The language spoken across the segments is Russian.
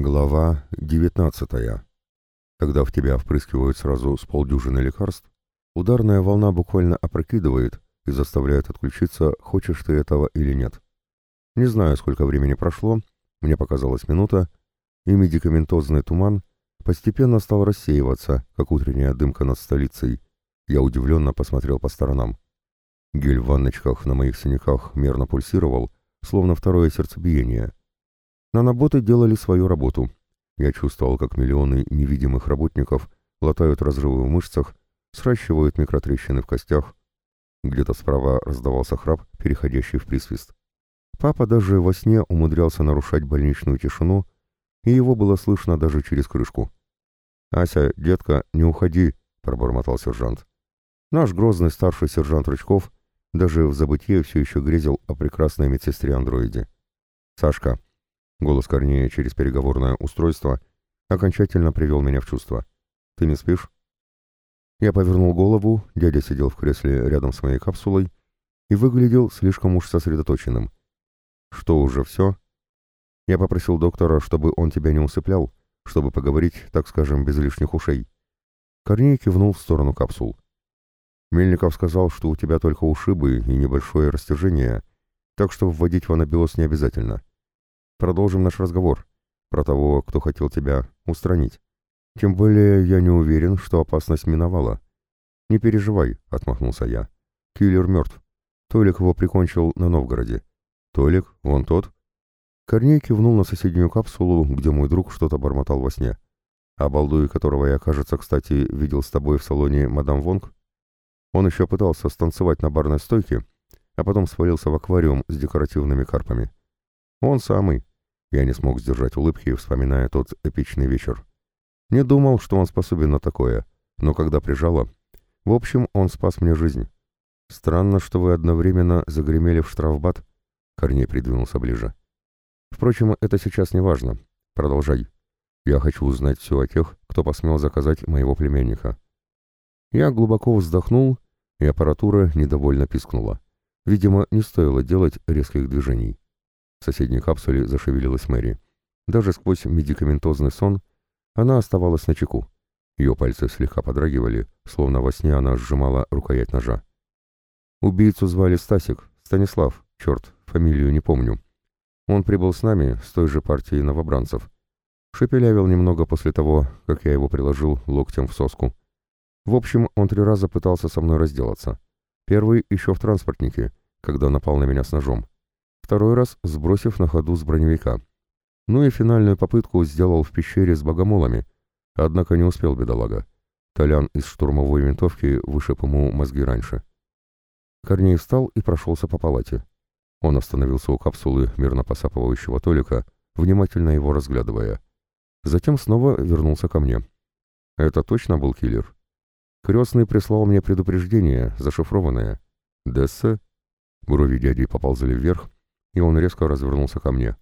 Глава 19. Когда в тебя впрыскивают сразу с полдюжины лекарств, ударная волна буквально опрокидывает и заставляет отключиться, хочешь ты этого или нет. Не знаю, сколько времени прошло, мне показалась минута, и медикаментозный туман постепенно стал рассеиваться, как утренняя дымка над столицей. Я удивленно посмотрел по сторонам. Гель в ванночках на моих синяках мерно пульсировал, словно второе сердцебиение — Наноботы делали свою работу. Я чувствовал, как миллионы невидимых работников латают разрывы в мышцах, сращивают микротрещины в костях. Где-то справа раздавался храп, переходящий в присвист. Папа даже во сне умудрялся нарушать больничную тишину, и его было слышно даже через крышку. «Ася, детка, не уходи», — пробормотал сержант. Наш грозный старший сержант Рычков даже в забытье все еще грезил о прекрасной медсестре-андроиде. «Сашка, Голос Корнея через переговорное устройство окончательно привел меня в чувство. «Ты не спишь?» Я повернул голову, дядя сидел в кресле рядом с моей капсулой и выглядел слишком уж сосредоточенным. «Что, уже все?» Я попросил доктора, чтобы он тебя не усыплял, чтобы поговорить, так скажем, без лишних ушей. Корней кивнул в сторону капсул. Мельников сказал, что у тебя только ушибы и небольшое растяжение, так что вводить в анабиоз не обязательно. Продолжим наш разговор. Про того, кто хотел тебя устранить. Тем более я не уверен, что опасность миновала. Не переживай, отмахнулся я. Киллер мертв. Толик его прикончил на Новгороде. Толик, вон тот. Корней кивнул на соседнюю капсулу, где мой друг что-то бормотал во сне. А балдуй, которого я, кажется, кстати, видел с тобой в салоне мадам Вонг, он еще пытался станцевать на барной стойке, а потом свалился в аквариум с декоративными карпами. Он самый. Я не смог сдержать улыбки, вспоминая тот эпичный вечер. Не думал, что он способен на такое, но когда прижало... В общем, он спас мне жизнь. Странно, что вы одновременно загремели в штрафбат. Корней придвинулся ближе. Впрочем, это сейчас не важно. Продолжай. Я хочу узнать все о тех, кто посмел заказать моего племянника. Я глубоко вздохнул, и аппаратура недовольно пискнула. Видимо, не стоило делать резких движений. В соседней капсуле зашевелилась Мэри. Даже сквозь медикаментозный сон она оставалась на чеку. Ее пальцы слегка подрагивали, словно во сне она сжимала рукоять ножа. Убийцу звали Стасик, Станислав, черт, фамилию не помню. Он прибыл с нами, с той же партией новобранцев. Шепелявил немного после того, как я его приложил локтем в соску. В общем, он три раза пытался со мной разделаться. Первый еще в транспортнике, когда напал на меня с ножом второй раз сбросив на ходу с броневика. Ну и финальную попытку сделал в пещере с богомолами, однако не успел бедолага. Толян из штурмовой винтовки вышиб ему мозги раньше. Корней встал и прошелся по палате. Он остановился у капсулы мирно посапывающего Толика, внимательно его разглядывая. Затем снова вернулся ко мне. Это точно был киллер? Крестный прислал мне предупреждение, зашифрованное. «Дессе?» Брови дяди поползли вверх, и он резко развернулся ко мне.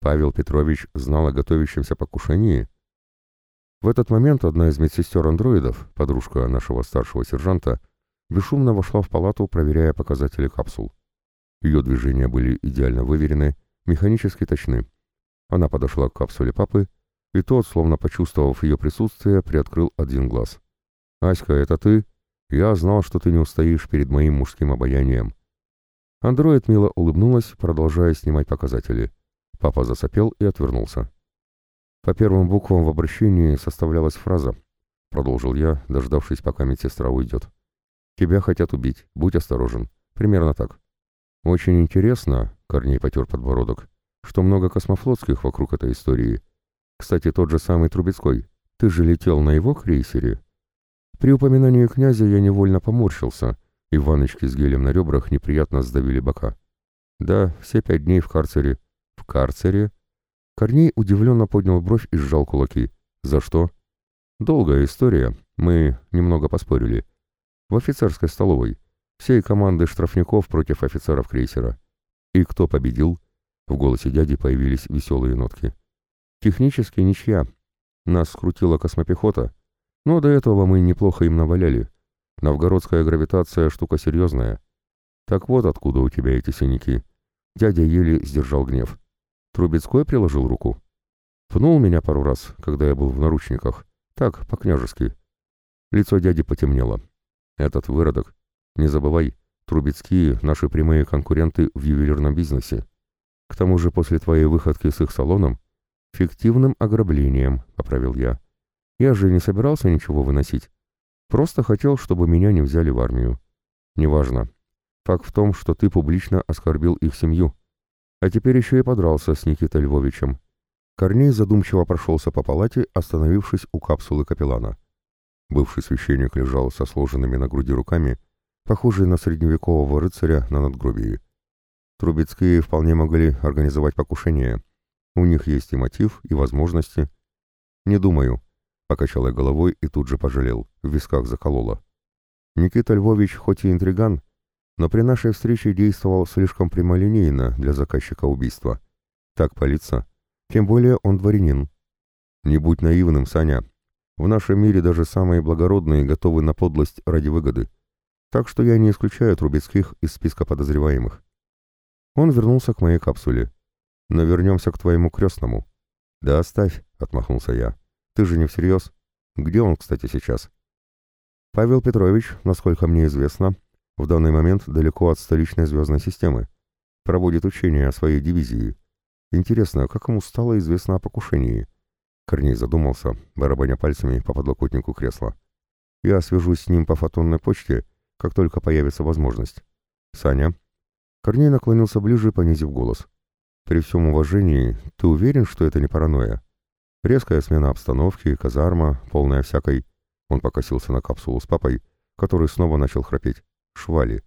Павел Петрович знал о готовящемся покушении? В этот момент одна из медсестер-андроидов, подружка нашего старшего сержанта, бесшумно вошла в палату, проверяя показатели капсул. Ее движения были идеально выверены, механически точны. Она подошла к капсуле папы, и тот, словно почувствовав ее присутствие, приоткрыл один глаз. «Аська, это ты? Я знал, что ты не устоишь перед моим мужским обаянием. Андроид мило улыбнулась, продолжая снимать показатели. Папа засопел и отвернулся. По первым буквам в обращении составлялась фраза. Продолжил я, дождавшись, пока медсестра уйдет. «Тебя хотят убить, будь осторожен». Примерно так. «Очень интересно», — Корней потер подбородок, «что много космофлотских вокруг этой истории. Кстати, тот же самый Трубецкой. Ты же летел на его крейсере?» При упоминании князя я невольно поморщился, и ванночки с гелем на ребрах неприятно сдавили бока. Да, все пять дней в карцере. В карцере? Корней удивленно поднял бровь и сжал кулаки. За что? Долгая история. Мы немного поспорили. В офицерской столовой. Всей команды штрафников против офицеров крейсера. И кто победил? В голосе дяди появились веселые нотки. Технически ничья. Нас скрутила космопехота. Но до этого мы неплохо им наваляли. Новгородская гравитация — штука серьезная. Так вот откуда у тебя эти синяки. Дядя еле сдержал гнев. Трубецкой приложил руку. Пнул меня пару раз, когда я был в наручниках. Так, по-княжески. Лицо дяди потемнело. Этот выродок. Не забывай, Трубецкие — наши прямые конкуренты в ювелирном бизнесе. К тому же после твоей выходки с их салоном — фиктивным ограблением, — поправил я. Я же не собирался ничего выносить. Просто хотел, чтобы меня не взяли в армию. Неважно. Факт в том, что ты публично оскорбил их семью. А теперь еще и подрался с Никитой Львовичем. Корней задумчиво прошелся по палате, остановившись у капсулы капеллана. Бывший священник лежал со сложенными на груди руками, похожий на средневекового рыцаря на надгробии. Трубецкие вполне могли организовать покушение. У них есть и мотив, и возможности. «Не думаю», — покачал я головой и тут же пожалел, в висках закололо. Никита Львович хоть и интриган, но при нашей встрече действовал слишком прямолинейно для заказчика убийства. Так палиться. Тем более он дворянин. Не будь наивным, Саня. В нашем мире даже самые благородные готовы на подлость ради выгоды. Так что я не исключаю Трубецких из списка подозреваемых. Он вернулся к моей капсуле. Но вернемся к твоему крестному. Да оставь, отмахнулся я. Ты же не всерьез? Где он, кстати, сейчас? Павел Петрович, насколько мне известно, в данный момент далеко от столичной звездной системы. Проводит учения о своей дивизии. Интересно, как ему стало известно о покушении? Корней задумался, барабаня пальцами по подлокотнику кресла. Я свяжусь с ним по фотонной почте как только появится возможность. Саня. Корней наклонился ближе, понизив голос. При всем уважении, ты уверен, что это не паранойя? Резкая смена обстановки, казарма, полная всякой... Он покосился на капсулу с папой, который снова начал храпеть. Швали.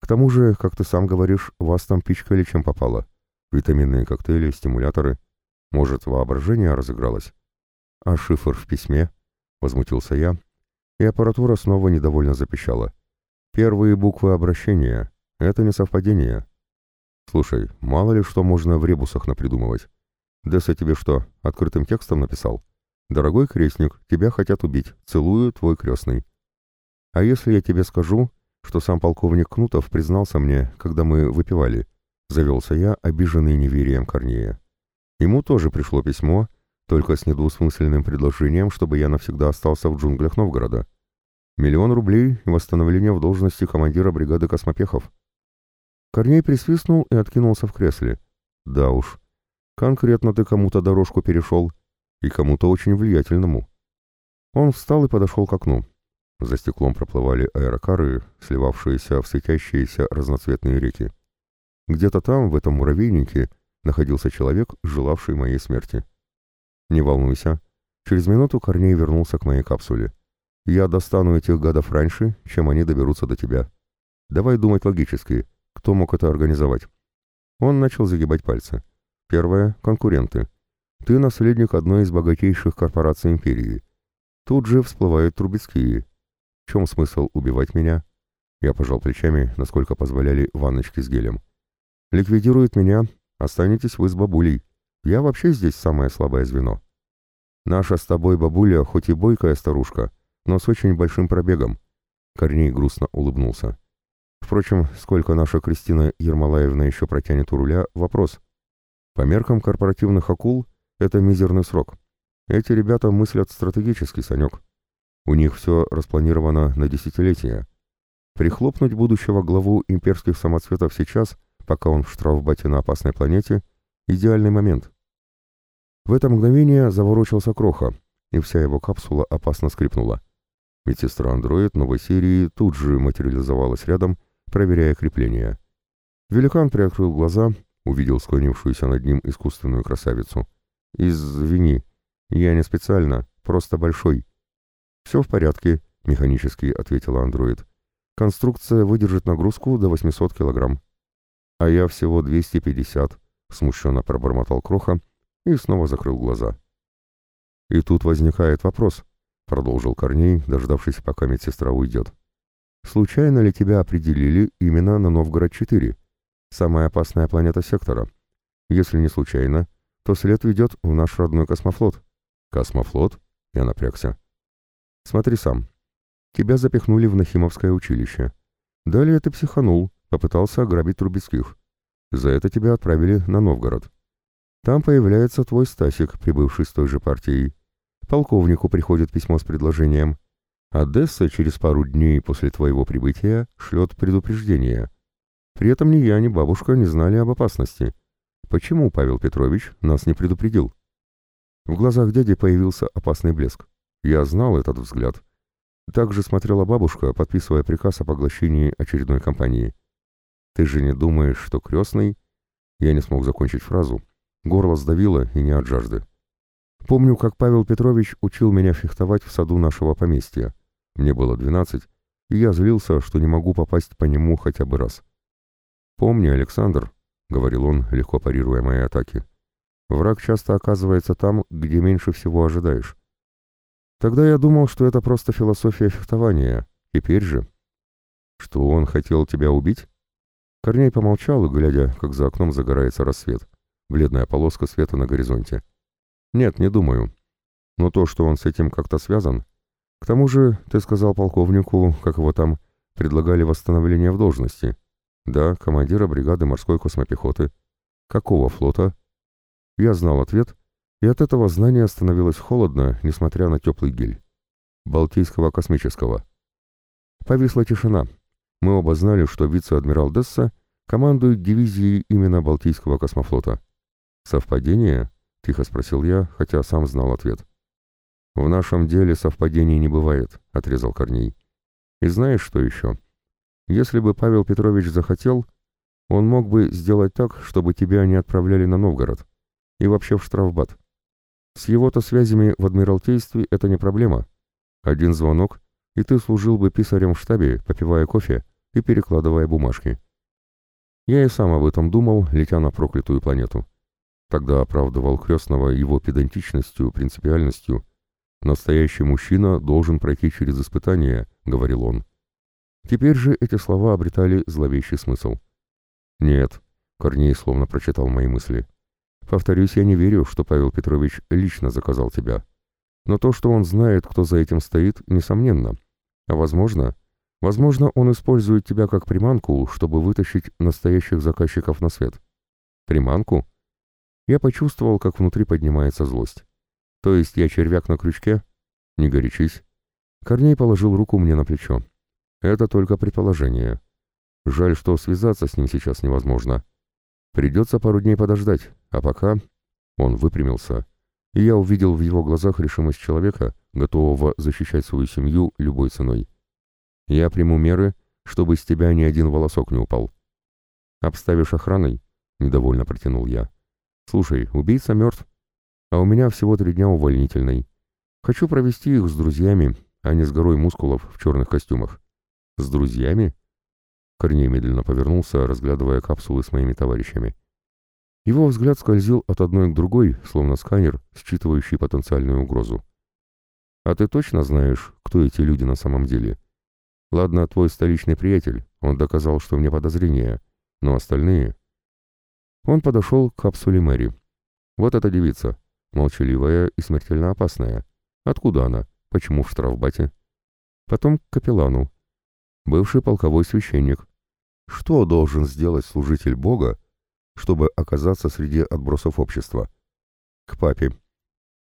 К тому же, как ты сам говоришь, вас там пичкали чем попало. Витаминные коктейли, стимуляторы. Может, воображение разыгралось? А шифр в письме? Возмутился я, и аппаратура снова недовольно запищала. Первые буквы обращения — это не совпадение. Слушай, мало ли что можно в ребусах напридумывать. Десса тебе что, открытым текстом написал? Дорогой крестник, тебя хотят убить. Целую, твой крестный. А если я тебе скажу, что сам полковник Кнутов признался мне, когда мы выпивали? Завелся я, обиженный неверием Корнея. Ему тоже пришло письмо, только с недвусмысленным предложением, чтобы я навсегда остался в джунглях Новгорода. Миллион рублей и восстановление в должности командира бригады космопехов. Корней присвистнул и откинулся в кресле. Да уж, конкретно ты кому-то дорожку перешел, и кому-то очень влиятельному. Он встал и подошел к окну. За стеклом проплывали аэрокары, сливавшиеся в светящиеся разноцветные реки. Где-то там, в этом муравейнике, находился человек, желавший моей смерти. Не волнуйся. Через минуту Корней вернулся к моей капсуле. Я достану этих гадов раньше, чем они доберутся до тебя. Давай думать логически. Кто мог это организовать? Он начал загибать пальцы. Первое — конкуренты. Ты наследник одной из богатейших корпораций империи. Тут же всплывают Трубецкие. В чем смысл убивать меня? Я пожал плечами, насколько позволяли ванночки с гелем. Ликвидирует меня, останетесь вы с бабулей. Я вообще здесь самое слабое звено. Наша с тобой бабуля, хоть и бойкая старушка, но с очень большим пробегом. Корней грустно улыбнулся. Впрочем, сколько наша Кристина Ермолаевна еще протянет у руля – вопрос. По меркам корпоративных акул это мизерный срок. Эти ребята мыслят стратегически, Санек. У них все распланировано на десятилетия. Прихлопнуть будущего главу имперских самоцветов сейчас, пока он в штрафбате на опасной планете – идеальный момент. В это мгновение заворочился Кроха, и вся его капсула опасно скрипнула. Медсестра-андроид новой серии тут же материализовалась рядом, проверяя крепление. Великан приоткрыл глаза, увидел склонившуюся над ним искусственную красавицу. «Извини, я не специально, просто большой». «Все в порядке», — механически ответила андроид. «Конструкция выдержит нагрузку до 800 килограмм». «А я всего 250», — смущенно пробормотал Кроха и снова закрыл глаза. И тут возникает вопрос —— продолжил Корней, дождавшись, пока медсестра уйдет. «Случайно ли тебя определили именно на Новгород-4, самая опасная планета сектора? Если не случайно, то след ведет в наш родной космофлот». «Космофлот?» — я напрягся. «Смотри сам. Тебя запихнули в Нахимовское училище. Далее ты психанул, попытался ограбить Трубецких. За это тебя отправили на Новгород. Там появляется твой Стасик, прибывший с той же партией. Полковнику приходит письмо с предложением. Одесса через пару дней после твоего прибытия шлет предупреждение. При этом ни я, ни бабушка не знали об опасности. Почему Павел Петрович нас не предупредил? В глазах дяди появился опасный блеск. Я знал этот взгляд. Также смотрела бабушка, подписывая приказ о поглощении очередной компании. «Ты же не думаешь, что крестный...» Я не смог закончить фразу. Горло сдавило, и не от жажды. Помню, как Павел Петрович учил меня фехтовать в саду нашего поместья. Мне было двенадцать, и я злился, что не могу попасть по нему хотя бы раз. «Помни, Александр», — говорил он, легко парируя мои атаки, — «враг часто оказывается там, где меньше всего ожидаешь. Тогда я думал, что это просто философия фехтования. Теперь же...» «Что он хотел тебя убить?» Корней помолчал, глядя, как за окном загорается рассвет. Бледная полоска света на горизонте. «Нет, не думаю. Но то, что он с этим как-то связан... К тому же, ты сказал полковнику, как его там, предлагали восстановление в должности. Да, командира бригады морской космопехоты. Какого флота? Я знал ответ, и от этого знания становилось холодно, несмотря на теплый гель. Балтийского космического. Повисла тишина. Мы оба знали, что вице-адмирал Десса командует дивизией именно Балтийского космофлота. «Совпадение?» — тихо спросил я, хотя сам знал ответ. «В нашем деле совпадений не бывает», — отрезал Корней. «И знаешь, что еще?» Если бы Павел Петрович захотел, он мог бы сделать так, чтобы тебя не отправляли на Новгород и вообще в штрафбат. С его-то связями в Адмиралтействе это не проблема. Один звонок, и ты служил бы писарем в штабе, попивая кофе и перекладывая бумажки. Я и сам об этом думал, летя на проклятую планету. Тогда оправдывал крестного его педантичностью, принципиальностью. «Настоящий мужчина должен пройти через испытания», — говорил он. Теперь же эти слова обретали зловещий смысл. «Нет», — Корней словно прочитал мои мысли. «Повторюсь, я не верю, что Павел Петрович лично заказал тебя. Но то, что он знает, кто за этим стоит, несомненно. А возможно, возможно, он использует тебя как приманку, чтобы вытащить настоящих заказчиков на свет. Приманку?» Я почувствовал, как внутри поднимается злость. «То есть я червяк на крючке?» «Не горячись». Корней положил руку мне на плечо. Это только предположение. Жаль, что связаться с ним сейчас невозможно. Придется пару дней подождать, а пока... Он выпрямился, и я увидел в его глазах решимость человека, готового защищать свою семью любой ценой. Я приму меры, чтобы с тебя ни один волосок не упал. «Обставишь охраной?» — недовольно протянул я. «Слушай, убийца мертв, а у меня всего три дня увольнительной. Хочу провести их с друзьями, а не с горой мускулов в черных костюмах. «С друзьями?» Корней медленно повернулся, разглядывая капсулы с моими товарищами. Его взгляд скользил от одной к другой, словно сканер, считывающий потенциальную угрозу. «А ты точно знаешь, кто эти люди на самом деле? Ладно, твой столичный приятель, он доказал, что мне подозрения, но остальные...» Он подошел к капсуле Мэри. «Вот эта девица, молчаливая и смертельно опасная. Откуда она? Почему в штрафбате?» Потом к капеллану, бывший полковой священник. Что должен сделать служитель Бога, чтобы оказаться среди отбросов общества? К папе.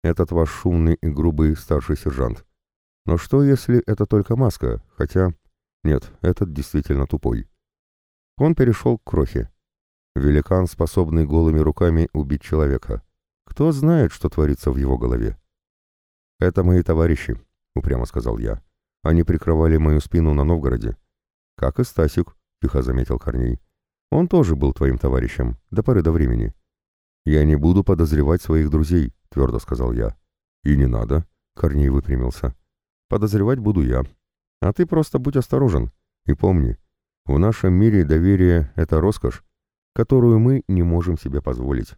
Этот ваш шумный и грубый старший сержант. Но что, если это только маска, хотя... Нет, этот действительно тупой. Он перешел к крохе. Великан, способный голыми руками убить человека. Кто знает, что творится в его голове? «Это мои товарищи», — упрямо сказал я. Они прикрывали мою спину на Новгороде. Как и Стасик, тихо заметил Корней. Он тоже был твоим товарищем, до поры до времени. Я не буду подозревать своих друзей, твердо сказал я. И не надо, Корней выпрямился. Подозревать буду я. А ты просто будь осторожен. И помни, в нашем мире доверие — это роскошь, которую мы не можем себе позволить.